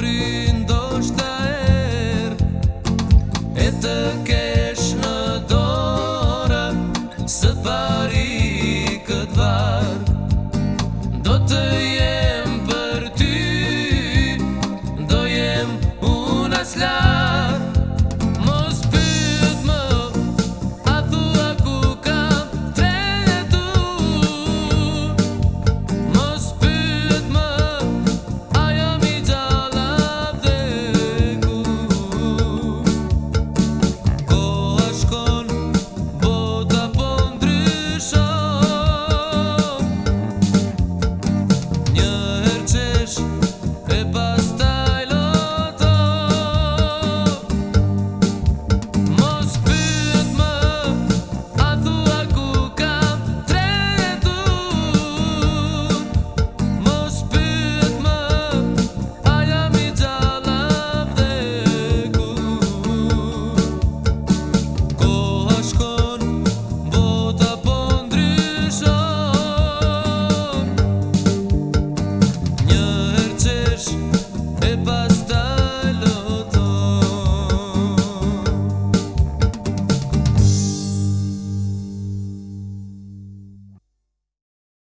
Do shtë er, të kesh në dora